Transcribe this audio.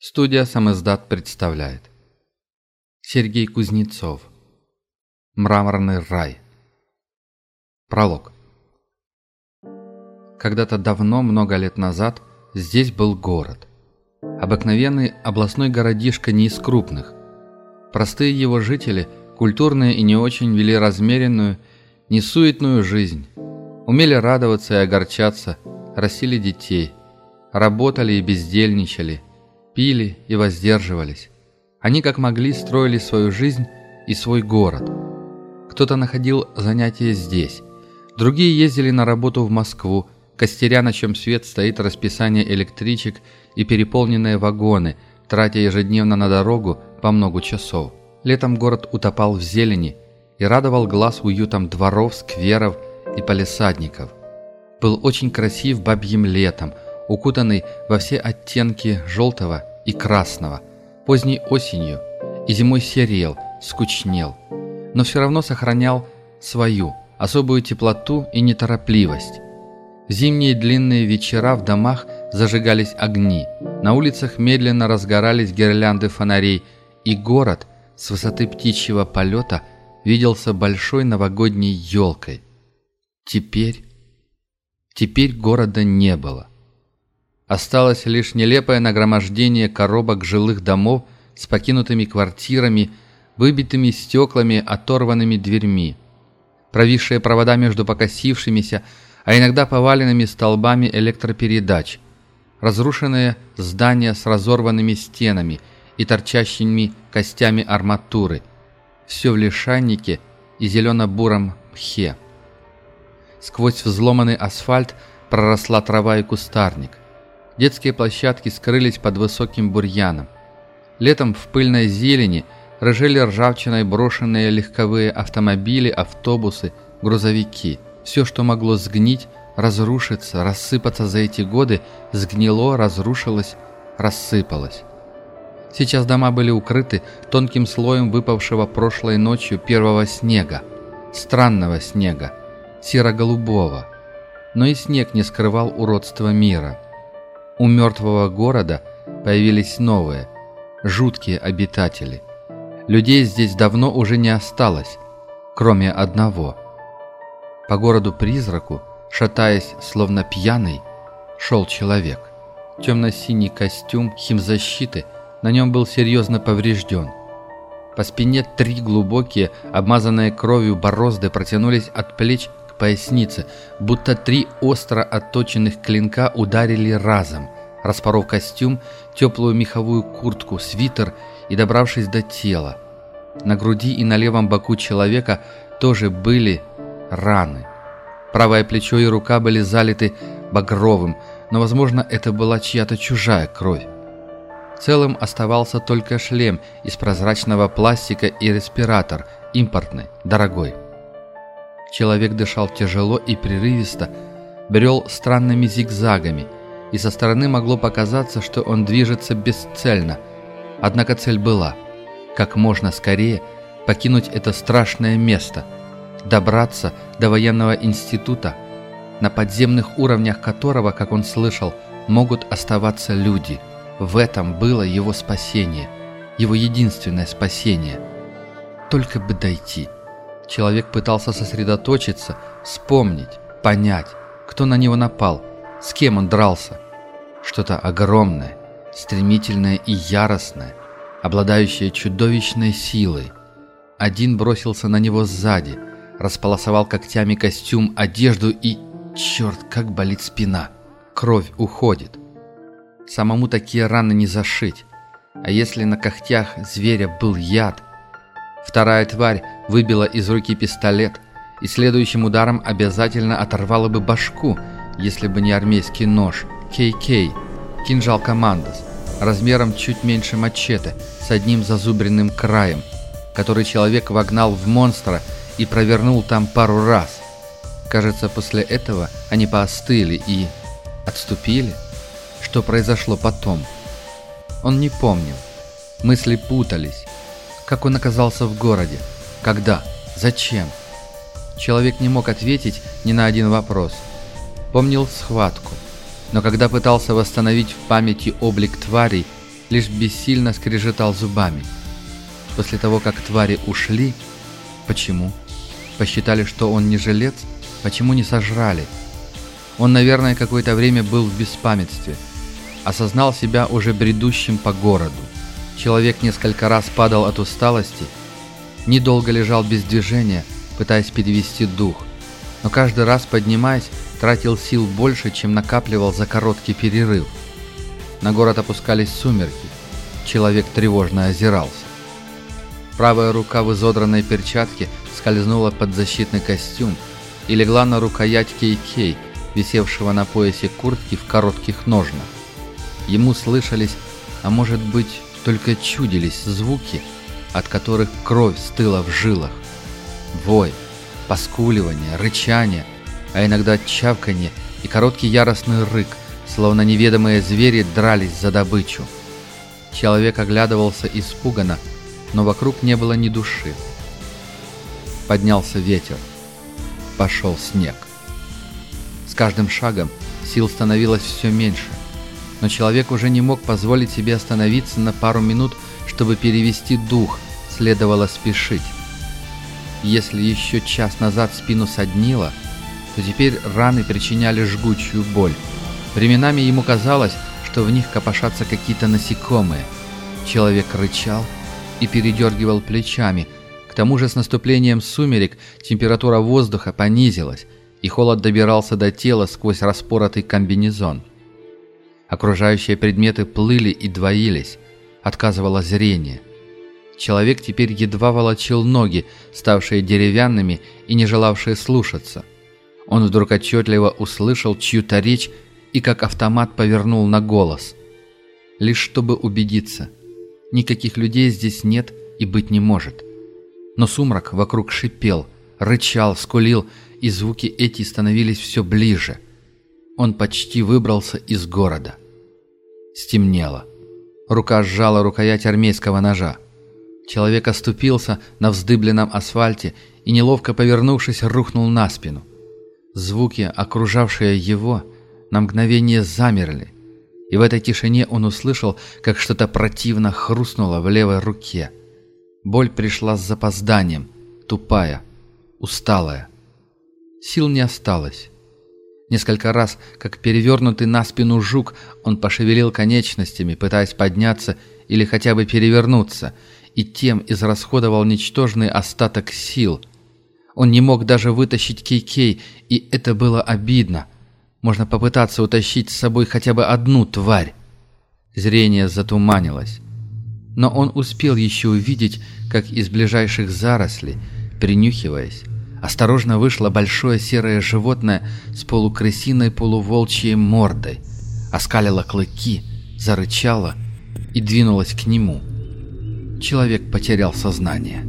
Студия «Самиздат» представляет Сергей Кузнецов Мраморный рай Пролог Когда-то давно, много лет назад, здесь был город. Обыкновенный областной городишко не из крупных. Простые его жители, культурные и не очень, вели размеренную, несуетную жизнь. Умели радоваться и огорчаться, растили детей, работали и бездельничали – пили и воздерживались. Они как могли строили свою жизнь и свой город. Кто-то находил занятия здесь, другие ездили на работу в Москву, костеря, на чем свет стоит расписание электричек и переполненные вагоны, тратя ежедневно на дорогу по много часов. Летом город утопал в зелени и радовал глаз уютом дворов, скверов и палисадников. Был очень красив бабьим летом, укутанный во все оттенки желтого и красного, поздней осенью и зимой серел, скучнел, но все равно сохранял свою особую теплоту и неторопливость. В зимние длинные вечера в домах зажигались огни, на улицах медленно разгорались гирлянды фонарей, и город с высоты птичьего полета виделся большой новогодней елкой. Теперь... Теперь города не было. Осталось лишь нелепое нагромождение коробок жилых домов с покинутыми квартирами, выбитыми стеклами, оторванными дверьми. Провисшие провода между покосившимися, а иногда поваленными столбами электропередач. Разрушенные здания с разорванными стенами и торчащими костями арматуры. Все в лишайнике и зелено-буром мхе. Сквозь взломанный асфальт проросла трава и кустарник – Детские площадки скрылись под высоким бурьяном. Летом в пыльной зелени рыжели ржавчиной брошенные легковые автомобили, автобусы, грузовики. Все, что могло сгнить, разрушиться, рассыпаться за эти годы, сгнило, разрушилось, рассыпалось. Сейчас дома были укрыты тонким слоем выпавшего прошлой ночью первого снега, странного снега, серо-голубого. Но и снег не скрывал уродства мира – у мертвого города появились новые, жуткие обитатели. Людей здесь давно уже не осталось, кроме одного. По городу-призраку, шатаясь, словно пьяный, шел человек. Темно-синий костюм химзащиты на нем был серьезно поврежден. По спине три глубокие, обмазанные кровью борозды протянулись от плеч пояснице, будто три остро отточенных клинка ударили разом, распоров костюм, теплую меховую куртку, свитер и добравшись до тела. На груди и на левом боку человека тоже были раны. Правое плечо и рука были залиты багровым, но, возможно, это была чья-то чужая кровь. Целым оставался только шлем из прозрачного пластика и респиратор, импортный, дорогой. Человек дышал тяжело и прерывисто, брел странными зигзагами, и со стороны могло показаться, что он движется бесцельно. Однако цель была – как можно скорее покинуть это страшное место, добраться до военного института, на подземных уровнях которого, как он слышал, могут оставаться люди. В этом было его спасение, его единственное спасение. Только бы дойти – Человек пытался сосредоточиться, вспомнить, понять, кто на него напал, с кем он дрался. Что-то огромное, стремительное и яростное, обладающее чудовищной силой. Один бросился на него сзади, располосовал когтями костюм, одежду и... Черт, как болит спина. Кровь уходит. Самому такие раны не зашить. А если на когтях зверя был яд, Вторая тварь выбила из руки пистолет и следующим ударом обязательно оторвала бы башку, если бы не армейский нож КК, кинжал Командос, размером чуть меньше мачете, с одним зазубренным краем, который человек вогнал в монстра и провернул там пару раз. Кажется, после этого они поостыли и... отступили. Что произошло потом? Он не помнил. Мысли путались. Как он оказался в городе? Когда? Зачем? Человек не мог ответить ни на один вопрос. Помнил схватку. Но когда пытался восстановить в памяти облик тварей, лишь бессильно скрежетал зубами. После того, как твари ушли... Почему? Посчитали, что он не жилец? Почему не сожрали? Он, наверное, какое-то время был в беспамятстве. Осознал себя уже бредущим по городу. Человек несколько раз падал от усталости, недолго лежал без движения, пытаясь перевести дух. Но каждый раз, поднимаясь, тратил сил больше, чем накапливал за короткий перерыв. На город опускались сумерки. Человек тревожно озирался. Правая рука в изодранной перчатке скользнула под защитный костюм и легла на рукоять Кей-Кей, висевшего на поясе куртки в коротких ножнах. Ему слышались, а может быть, только чудились звуки, от которых кровь стыла в жилах. Вой, поскуливание, рычание, а иногда чавканье и короткий яростный рык, словно неведомые звери дрались за добычу. Человек оглядывался испуганно, но вокруг не было ни души. Поднялся ветер. Пошел снег. С каждым шагом сил становилось все меньше, но человек уже не мог позволить себе остановиться на пару минут, чтобы перевести дух, следовало спешить. Если еще час назад спину соднило, то теперь раны причиняли жгучую боль. Временами ему казалось, что в них копошатся какие-то насекомые. Человек рычал и передергивал плечами. К тому же с наступлением сумерек температура воздуха понизилась, и холод добирался до тела сквозь распоротый комбинезон. Окружающие предметы плыли и двоились, отказывало зрение. Человек теперь едва волочил ноги, ставшие деревянными и не желавшие слушаться. Он вдруг отчетливо услышал чью-то речь и как автомат повернул на голос. Лишь чтобы убедиться. Никаких людей здесь нет и быть не может. Но сумрак вокруг шипел, рычал, скулил, и звуки эти становились все ближе. Он почти выбрался из города. Стемнело. Рука сжала рукоять армейского ножа. Человек оступился на вздыбленном асфальте и, неловко повернувшись, рухнул на спину. Звуки, окружавшие его, на мгновение замерли, и в этой тишине он услышал, как что-то противно хрустнуло в левой руке. Боль пришла с запозданием, тупая, усталая. Сил не осталось. Несколько раз, как перевернутый на спину жук, он пошевелил конечностями, пытаясь подняться или хотя бы перевернуться, и тем израсходовал ничтожный остаток сил – он не мог даже вытащить Кей-Кей, и это было обидно. Можно попытаться утащить с собой хотя бы одну тварь. Зрение затуманилось. Но он успел еще увидеть, как из ближайших зарослей, принюхиваясь, осторожно вышло большое серое животное с полукрысиной полуволчьей мордой, оскалило клыки, зарычало и двинулось к нему. Человек потерял сознание.